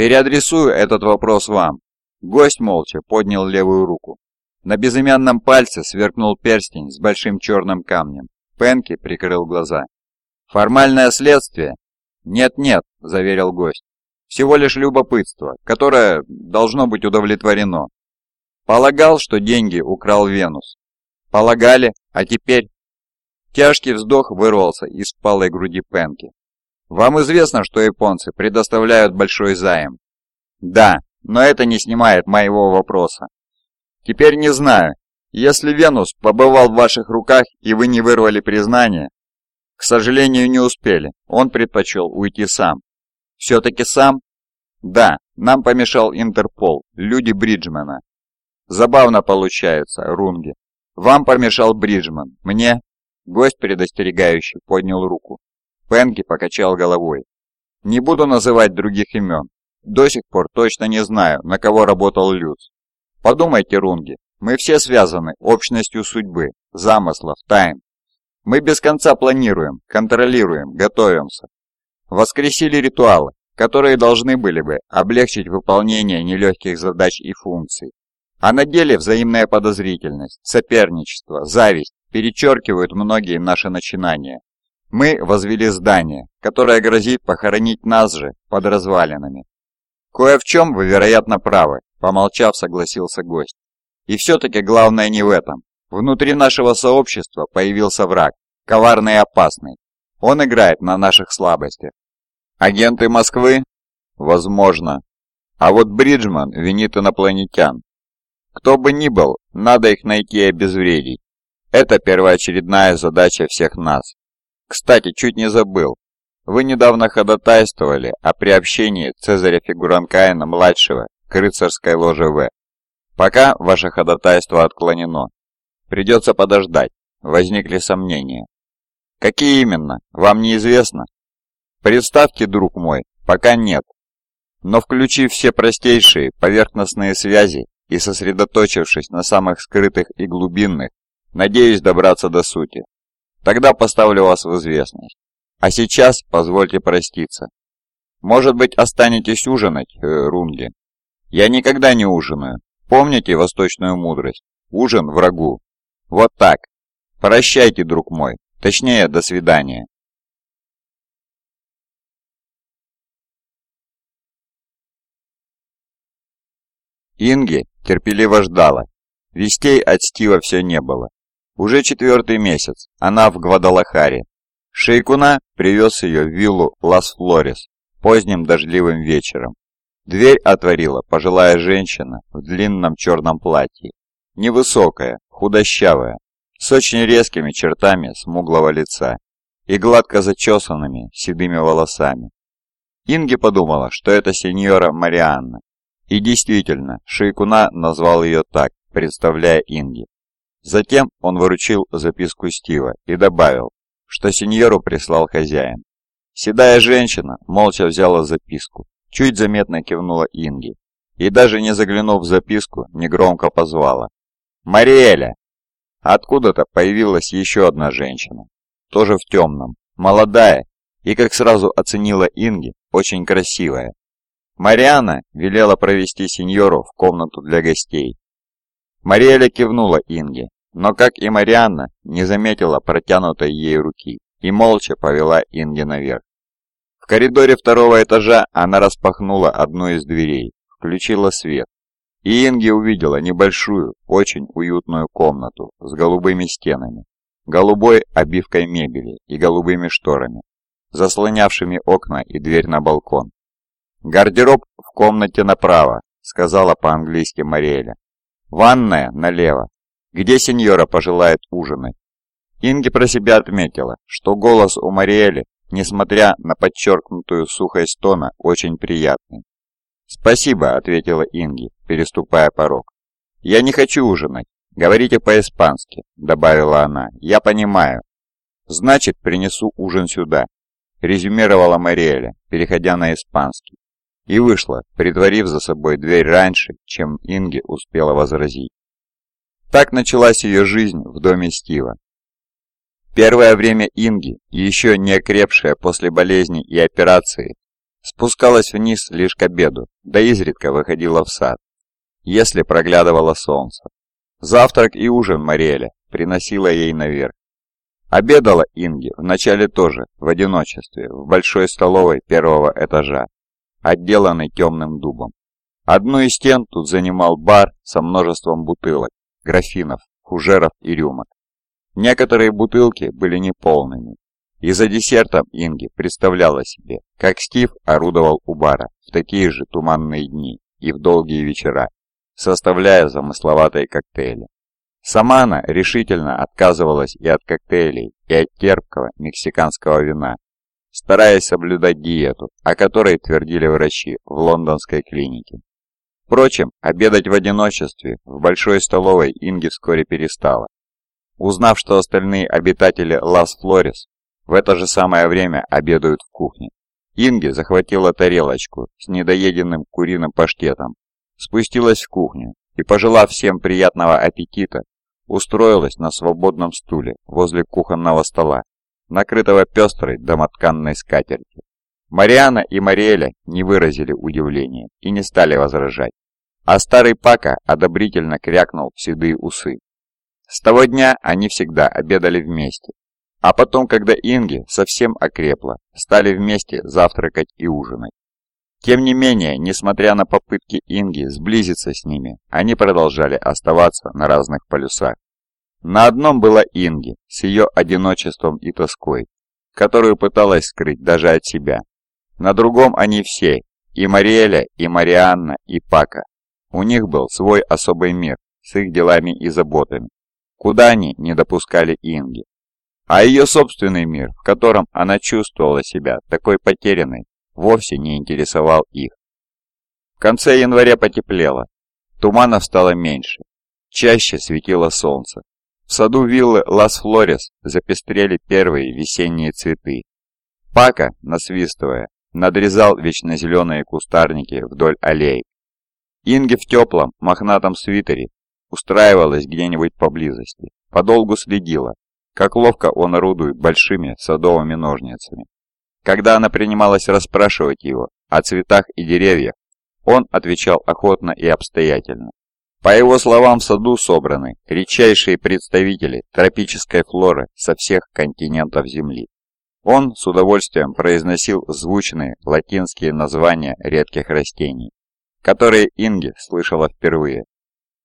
Переадресую этот вопрос вам. Гость молча поднял левую руку. На безымянном пальце сверкнул перстень с большим черным камнем. Пенки прикрыл глаза. «Формальное следствие?» «Нет-нет», — заверил гость. «Всего лишь любопытство, которое должно быть удовлетворено. Полагал, что деньги украл Венус. Полагали, а теперь...» Тяжкий вздох вырвался из палой груди Пенки. «Вам известно, что японцы предоставляют большой займ?» «Да, но это не снимает моего вопроса. Теперь не знаю, если Венус побывал в ваших руках и вы не вырвали признание, к сожалению, не успели, он предпочел уйти сам. Все-таки сам? Да, нам помешал Интерпол, люди Бриджмена. Забавно получается, Рунги. Вам помешал Бриджман, мне? Гость предостерегающий поднял руку. Пенки покачал головой. Не буду называть других имен. До сих пор точно не знаю, на кого работал Люц. Подумайте, Рунги, мы все связаны общностью судьбы, замыслов, тайн. Мы без конца планируем, контролируем, готовимся. Воскресили ритуалы, которые должны были бы облегчить выполнение нелегких задач и функций. А на деле взаимная подозрительность, соперничество, зависть перечеркивают многие наши начинания. Мы возвели здание, которое грозит похоронить нас же под развалинами. Кое в чем вы, вероятно, правы, Помолчав, согласился гость. И все-таки главное не в этом. Внутри нашего сообщества появился враг, коварный и опасный. Он играет на наших слабостях. Агенты Москвы? Возможно. А вот Бриджман винит инопланетян. Кто бы ни был, надо их найти и обезвредить. Это первоочередная задача всех нас. Кстати, чуть не забыл. Вы недавно ходатайствовали о приобщении Цезаря Фигуранкаина-младшего к рыцарской ложе В. Пока ваше ходатайство отклонено. Придется подождать. Возникли сомнения. Какие именно, вам неизвестно? Представьте, друг мой, пока нет. Но включив все простейшие поверхностные связи и сосредоточившись на самых скрытых и глубинных, надеюсь добраться до сути. Тогда поставлю вас в известность. А сейчас позвольте проститься. Может быть, останетесь ужинать, э, Рунги? Я никогда не ужинаю. Помните восточную мудрость? Ужин врагу. Вот так. Прощайте, друг мой. Точнее, до свидания. Инги терпеливо ждала. Вестей от Стива все не было. Уже четвертый месяц она в Гвадалахаре. Шейкуна привез ее в виллу Лас-Флорес поздним дождливым вечером. Дверь отворила пожилая женщина в длинном черном платье. Невысокая, худощавая, с очень резкими чертами смуглого лица и гладко зачесанными седыми волосами. Инги подумала, что это сеньора Марианна. И действительно, Шейкуна назвал ее так, представляя Инги. Затем он выручил записку Стива и добавил, что сеньору прислал хозяин. Седая женщина молча взяла записку Чуть заметно кивнула Инги и даже не заглянув в записку, негромко позвала. «Мариэля!» Откуда-то появилась еще одна женщина, тоже в темном, молодая и, как сразу оценила Инги, очень красивая. Мариана велела провести сеньору в комнату для гостей. Мариэля кивнула Инге, но, как и Марианна, не заметила протянутой ей руки и молча повела Инги наверх коридоре второго этажа она распахнула одну из дверей, включила свет. И Инги увидела небольшую, очень уютную комнату с голубыми стенами, голубой обивкой мебели и голубыми шторами, заслонявшими окна и дверь на балкон. «Гардероб в комнате направо», — сказала по-английски Мариэля. «Ванная налево. Где сеньора пожелает ужинать?» Инги про себя отметила, что голос у Мариэли несмотря на подчеркнутую сухость тона, очень приятный. «Спасибо», — ответила Инги, переступая порог. «Я не хочу ужинать. Говорите по-испански», — добавила она. «Я понимаю». «Значит, принесу ужин сюда», — резюмировала Мариэля, переходя на испанский. И вышла, притворив за собой дверь раньше, чем Инги успела возразить. Так началась ее жизнь в доме Стива, Первое время Инги, еще не окрепшая после болезни и операции, Спускалась вниз лишь к обеду, да изредка выходила в сад, если проглядывало солнце. Завтрак и ужин Мариэля приносила ей наверх. Обедала Инги вначале тоже, в одиночестве, в большой столовой первого этажа, отделанной темным дубом. Одну из стен тут занимал бар со множеством бутылок, графинов, фужеров и рюмок. Некоторые бутылки были неполными, и за десертом Инги представляла себе, как Стив орудовал у бара в такие же туманные дни и в долгие вечера, составляя замысловатые коктейли. Сама она решительно отказывалась и от коктейлей, и от терпкого мексиканского вина, стараясь соблюдать диету, о которой твердили врачи в лондонской клинике. Впрочем, обедать в одиночестве в большой столовой Инги вскоре перестала. Узнав, что остальные обитатели Лас-Флорес в это же самое время обедают в кухне, Инги захватила тарелочку с недоеденным куриным паштетом, спустилась в кухню и, пожелав всем приятного аппетита, устроилась на свободном стуле возле кухонного стола, накрытого пестрой домотканной скатертью. Мариана и Мариэля не выразили удивления и не стали возражать, а старый Пака одобрительно крякнул в седые усы. С того дня они всегда обедали вместе, а потом, когда Инги совсем окрепла, стали вместе завтракать и ужинать. Тем не менее, несмотря на попытки Инги сблизиться с ними, они продолжали оставаться на разных полюсах. На одном была Инги с ее одиночеством и тоской, которую пыталась скрыть даже от себя. На другом они все, и Мариэля, и Марианна, и Пака. У них был свой особый мир с их делами и заботами, куда они не допускали Инги. А ее собственный мир, в котором она чувствовала себя такой потерянной, вовсе не интересовал их. В конце января потеплело, туманов стало меньше, чаще светило солнце. В саду виллы Лас-Флорес запестрели первые весенние цветы. Пака, насвистывая, надрезал вечно зеленые кустарники вдоль аллей. Инги в теплом, мохнатом свитере устраивалась где-нибудь поблизости, подолгу следила, как ловко он орудует большими садовыми ножницами. Когда она принималась расспрашивать его о цветах и деревьях, он отвечал охотно и обстоятельно. По его словам, в саду собраны редчайшие представители тропической флоры со всех континентов Земли. Он с удовольствием произносил звучные латинские названия редких растений, которые Инги слышала впервые.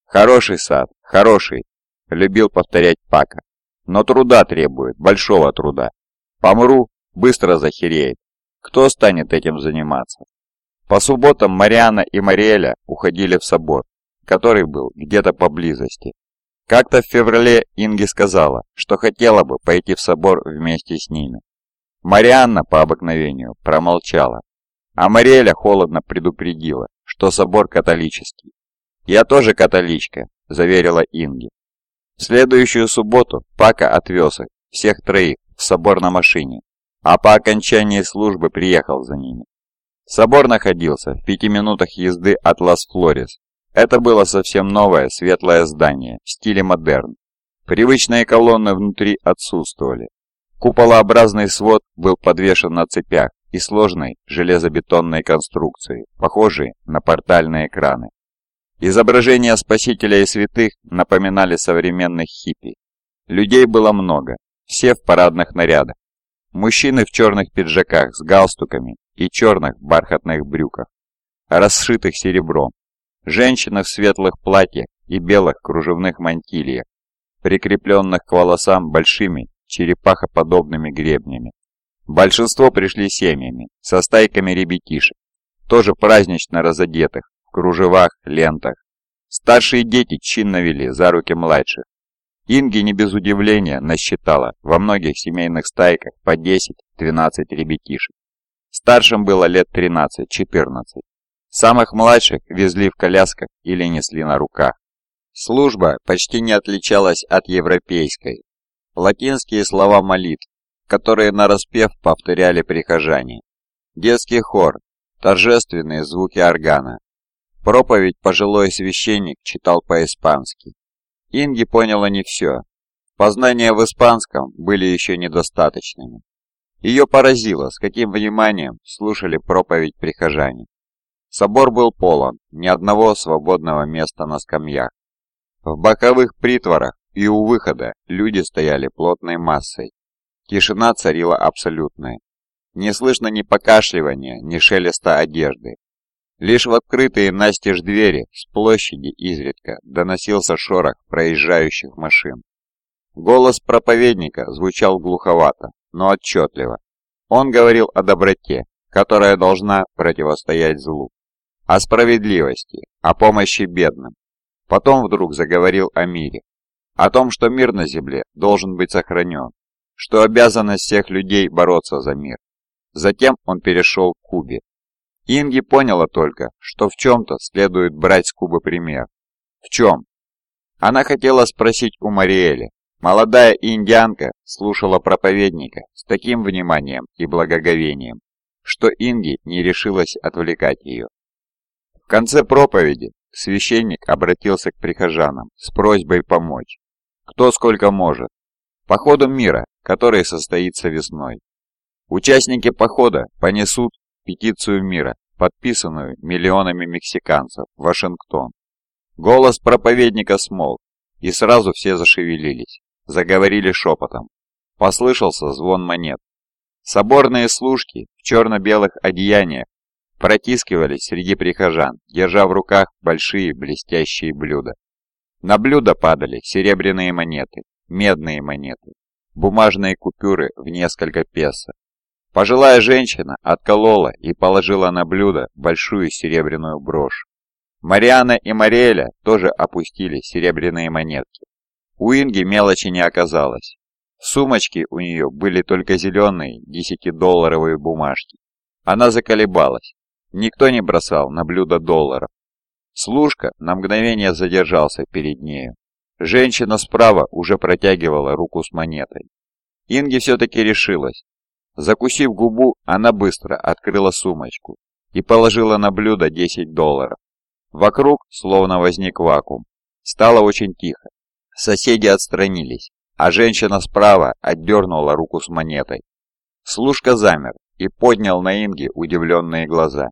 «Хороший сад, хороший», — любил повторять Пака, «но труда требует, большого труда. Помру, быстро захереет. Кто станет этим заниматься? По субботам Мариана и Мариэля уходили в собор, который был где-то поблизости. Как-то в феврале Инги сказала, что хотела бы пойти в собор вместе с ними. Марианна по обыкновению промолчала, а Мариэля холодно предупредила, что собор католический. «Я тоже католичка», – заверила Инги. В следующую субботу Пака отвез их, всех троих, в собор на машине, а по окончании службы приехал за ними. Собор находился в пяти минутах езды от Лас-Флорес. Это было совсем новое светлое здание в стиле модерн. Привычные колонны внутри отсутствовали. Куполообразный свод был подвешен на цепях и сложной железобетонной конструкции, похожей на портальные экраны. Изображения спасителя и святых напоминали современных хиппи. Людей было много, все в парадных нарядах, Мужчины в черных пиджаках с галстуками и черных бархатных брюках, расшитых серебром. Женщины в светлых платьях и белых кружевных мантильях, прикрепленных к волосам большими черепахоподобными гребнями. Большинство пришли семьями, со стайками ребятишек, тоже празднично разодетых, в кружевах, лентах. Старшие дети чинно вели за руки младших, Инги не без удивления насчитала во многих семейных стайках по 10-12 ребятишек. Старшим было лет 13-14. Самых младших везли в колясках или несли на руках. Служба почти не отличалась от европейской. Латинские слова молитв, которые нараспев повторяли прихожане. Детский хор, торжественные звуки органа. Проповедь пожилой священник читал по-испански. Инги поняла не все. Познания в испанском были еще недостаточными. Ее поразило, с каким вниманием слушали проповедь прихожане. Собор был полон, ни одного свободного места на скамьях. В боковых притворах и у выхода люди стояли плотной массой. Тишина царила абсолютная. Не слышно ни покашливания, ни шелеста одежды. Лишь в открытые настежь двери с площади изредка доносился шорох проезжающих машин. Голос проповедника звучал глуховато, но отчетливо. Он говорил о доброте, которая должна противостоять злу, о справедливости, о помощи бедным. Потом вдруг заговорил о мире, о том, что мир на земле должен быть сохранен, что обязанность всех людей бороться за мир. Затем он перешел к Кубе. Инги поняла только, что в чем-то следует брать с Кубы пример. В чем? Она хотела спросить у Мариэли, Молодая индианка слушала проповедника с таким вниманием и благоговением, что Инги не решилась отвлекать ее. В конце проповеди священник обратился к прихожанам с просьбой помочь, кто сколько может, походу мира, который состоится весной. Участники похода понесут петицию мира, подписанную миллионами мексиканцев, в Вашингтон. Голос проповедника смолк, и сразу все зашевелились заговорили шепотом. Послышался звон монет. Соборные служки в черно-белых одеяниях протискивались среди прихожан, держа в руках большие блестящие блюда. На блюда падали серебряные монеты, медные монеты, бумажные купюры в несколько песо. Пожилая женщина отколола и положила на блюдо большую серебряную брошь. Мариана и Мариэля тоже опустили серебряные монетки. У Инги мелочи не оказалось. В сумочке у нее были только зеленые десятидолларовые бумажки. Она заколебалась. Никто не бросал на блюдо долларов. Служка на мгновение задержался перед нею. Женщина справа уже протягивала руку с монетой. Инги все-таки решилась. Закусив губу, она быстро открыла сумочку и положила на блюдо 10 долларов. Вокруг словно возник вакуум. Стало очень тихо. Соседи отстранились, а женщина справа отдернула руку с монетой. Служка замер и поднял на Инге удивленные глаза.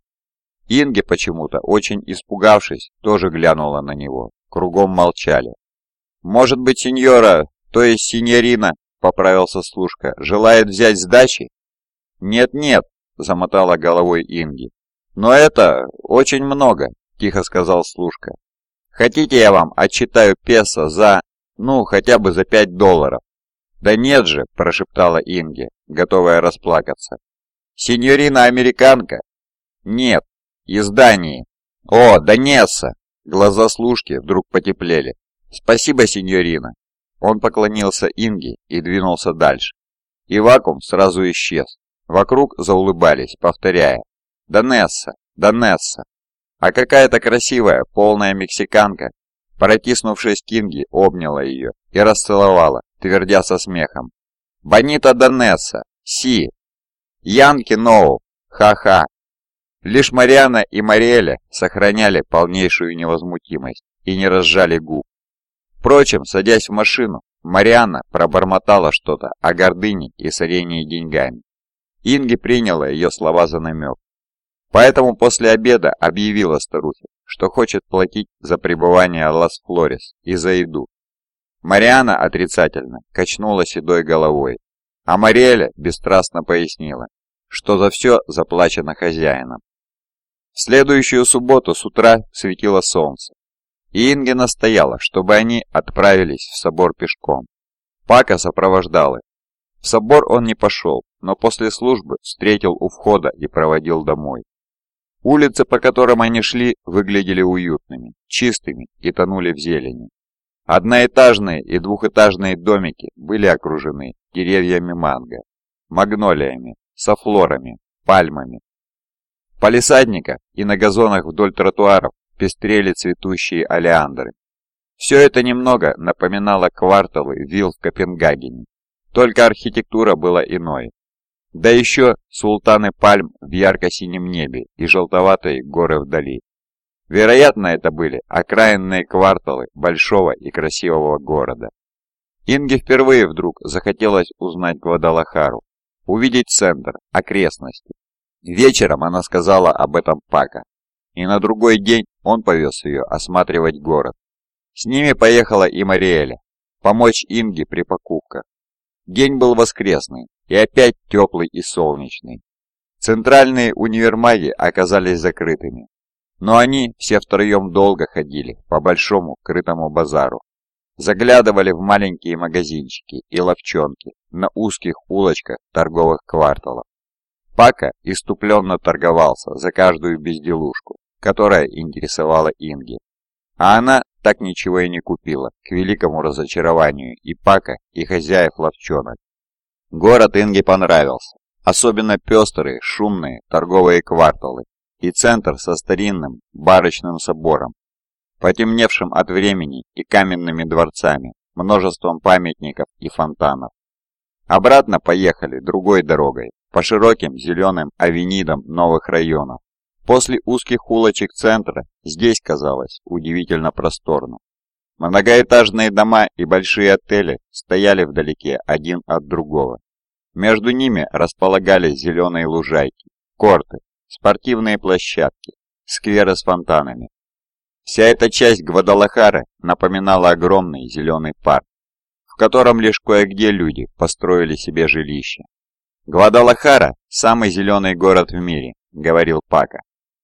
Инге почему-то, очень испугавшись, тоже глянула на него. Кругом молчали. «Может быть, сеньора, то есть синьорина, — поправился служка, — желает взять сдачи?» «Нет-нет», — замотала головой Инги. «Но это очень много», — тихо сказал служка. «Хотите, я вам отчитаю песо за...» Ну, хотя бы за пять долларов. «Да нет же», – прошептала Инге, готовая расплакаться. «Синьорина-американка?» «Нет, из Дании». «О, Донесса!» Глаза служки вдруг потеплели. «Спасибо, синьорина». Он поклонился Инге и двинулся дальше. И вакуум сразу исчез. Вокруг заулыбались, повторяя «Донесса! Донесса!» А какая-то красивая, полная мексиканка Протиснувшись к Кинги, обняла ее и расцеловала, твердя со смехом. «Бонита Донесса! Си! Янки Ноу! Ха-ха!» Лишь Мариана и Мариэля сохраняли полнейшую невозмутимость и не разжали губ. Впрочем, садясь в машину, Марианна пробормотала что-то о гордыне и сорении деньгами. Инги приняла ее слова за намек. Поэтому после обеда объявила старухе, что хочет платить за пребывание Лас-Флорес и за еду. Мариана отрицательно качнула седой головой, а Мариэля бесстрастно пояснила, что за все заплачено хозяином. Следующую субботу с утра светило солнце, и Инге настояла, чтобы они отправились в собор пешком. Пака сопровождал их. В собор он не пошел, но после службы встретил у входа и проводил домой. Улицы, по которым они шли, выглядели уютными, чистыми и тонули в зелени. Одноэтажные и двухэтажные домики были окружены деревьями манго, магнолиями, софлорами, пальмами. В палисадниках и на газонах вдоль тротуаров пестрели цветущие олеандры. Все это немного напоминало кварталы вилл в Копенгагене, только архитектура была иной. Да еще султаны пальм в ярко-синем небе и желтоватые горы вдали. Вероятно, это были окраинные кварталы большого и красивого города. Инге впервые вдруг захотелось узнать Гвадалахару. увидеть центр, окрестности. Вечером она сказала об этом Пака, и на другой день он повез ее осматривать город. С ними поехала и Мариэля, помочь Инге при покупках. День был воскресный и опять теплый и солнечный. Центральные универмаги оказались закрытыми, но они все втроем долго ходили по большому крытому базару. Заглядывали в маленькие магазинчики и ловчонки на узких улочках торговых кварталов. Пака иступленно торговался за каждую безделушку, которая интересовала Инги. А она так ничего и не купила, к великому разочарованию и Пака, и хозяев ловчонок. Город Инге понравился, особенно пестрые, шумные торговые кварталы и центр со старинным барочным собором, потемневшим от времени и каменными дворцами, множеством памятников и фонтанов. Обратно поехали другой дорогой, по широким зеленым авенидам новых районов. После узких улочек центра здесь казалось удивительно просторно. Многоэтажные дома и большие отели стояли вдалеке один от другого. Между ними располагались зеленые лужайки, корты, спортивные площадки, скверы с фонтанами. Вся эта часть Гвадалахары напоминала огромный зеленый парк, в котором лишь кое-где люди построили себе жилище. «Гвадалахара – самый зеленый город в мире», – говорил Пака,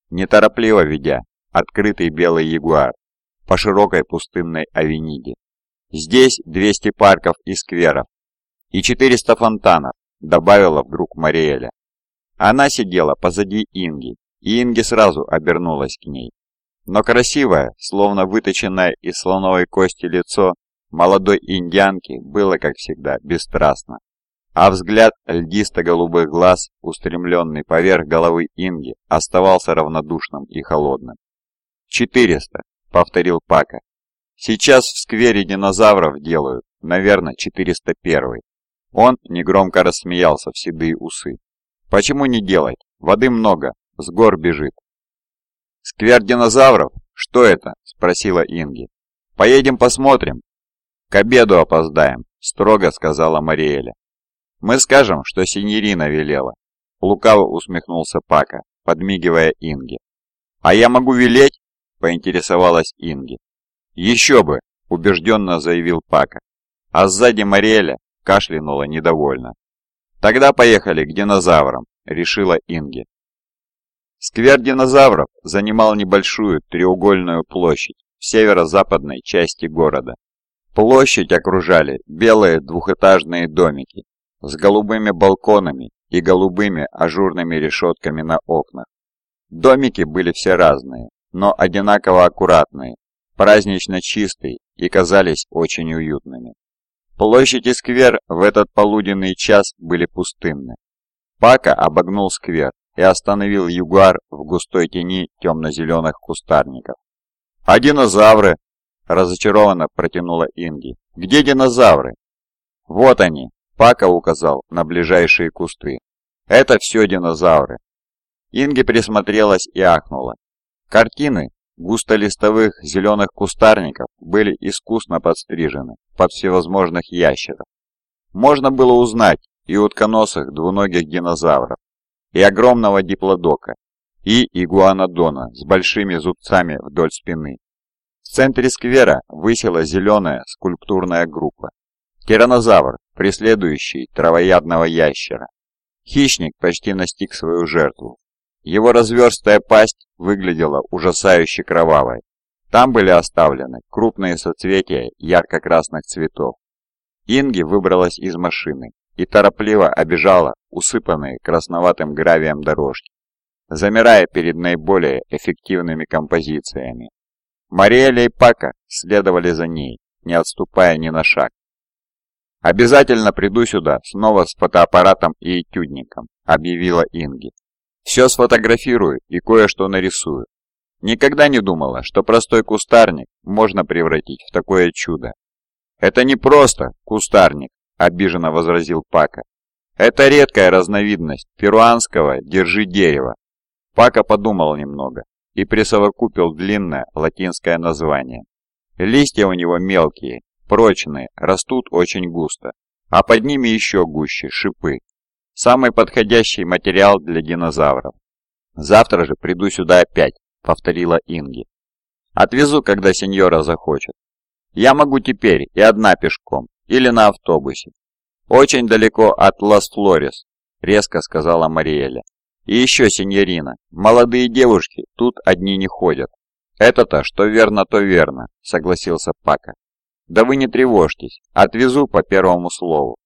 неторопливо ведя открытый белый ягуар по широкой пустынной авениде. «Здесь 200 парков и скверов, и 400 фонтанов», – добавила вдруг Мариэля. Она сидела позади Инги, и Инги сразу обернулась к ней. Но красивое, словно выточенное из слоновой кости лицо молодой индианки было, как всегда, бесстрастно а взгляд льдисто-голубых глаз, устремленный поверх головы Инги, оставался равнодушным и холодным. «Четыреста», — повторил Пака. «Сейчас в сквере динозавров делают, наверное, 401 Он негромко рассмеялся в седые усы. «Почему не делать? Воды много, с гор бежит». «Сквер динозавров? Что это?» – спросила Инги. «Поедем посмотрим». «К обеду опоздаем», – строго сказала Мариэля. «Мы скажем, что синьорина велела», — лукаво усмехнулся Пака, подмигивая Инге. «А я могу велеть?» — поинтересовалась Инги. «Еще бы!» — убежденно заявил Пака. А сзади Мариэля кашлянула недовольно. «Тогда поехали к динозаврам», — решила Инги. Сквер динозавров занимал небольшую треугольную площадь в северо-западной части города. Площадь окружали белые двухэтажные домики с голубыми балконами и голубыми ажурными решетками на окнах. Домики были все разные, но одинаково аккуратные, празднично чистые и казались очень уютными. Площадь и сквер в этот полуденный час были пустынны. Пака обогнул сквер и остановил ягуар в густой тени темно-зеленых кустарников. «А динозавры?» – разочарованно протянула Инги. «Где динозавры?» «Вот они!» Пака указал на ближайшие кусты. «Это все динозавры». Инги присмотрелась и ахнула. Картины густолистовых зеленых кустарников были искусно подстрижены под всевозможных ящеров. Можно было узнать и утконосых двуногих динозавров, и огромного диплодока, и игуанодона с большими зубцами вдоль спины. В центре сквера высела зеленая скульптурная группа. Тиранозавр преследующий травоядного ящера. Хищник почти настиг свою жертву. Его разверстая пасть выглядела ужасающе кровавой. Там были оставлены крупные соцветия ярко-красных цветов. Инги выбралась из машины и торопливо обежала усыпанные красноватым гравием дорожки, замирая перед наиболее эффективными композициями. Мариэля и Пака следовали за ней, не отступая ни на шаг. «Обязательно приду сюда, снова с фотоаппаратом и этюдником», — объявила Инги. «Все сфотографирую и кое-что нарисую. Никогда не думала, что простой кустарник можно превратить в такое чудо». «Это не просто кустарник», — обиженно возразил Пака. «Это редкая разновидность перуанского «держи дерево». Пака подумал немного и присовокупил длинное латинское название. Листья у него мелкие, прочные, растут очень густо, а под ними еще гуще шипы. Самый подходящий материал для динозавров. Завтра же приду сюда опять, повторила Инги. Отвезу, когда сеньора захочет. Я могу теперь и одна пешком, или на автобусе. Очень далеко от Лас-Флорес, резко сказала Мариэля. И еще, сеньорина, молодые девушки тут одни не ходят. Это-то, что верно, то верно, согласился Пака. Да вы не тревожьтесь, отвезу по первому слову.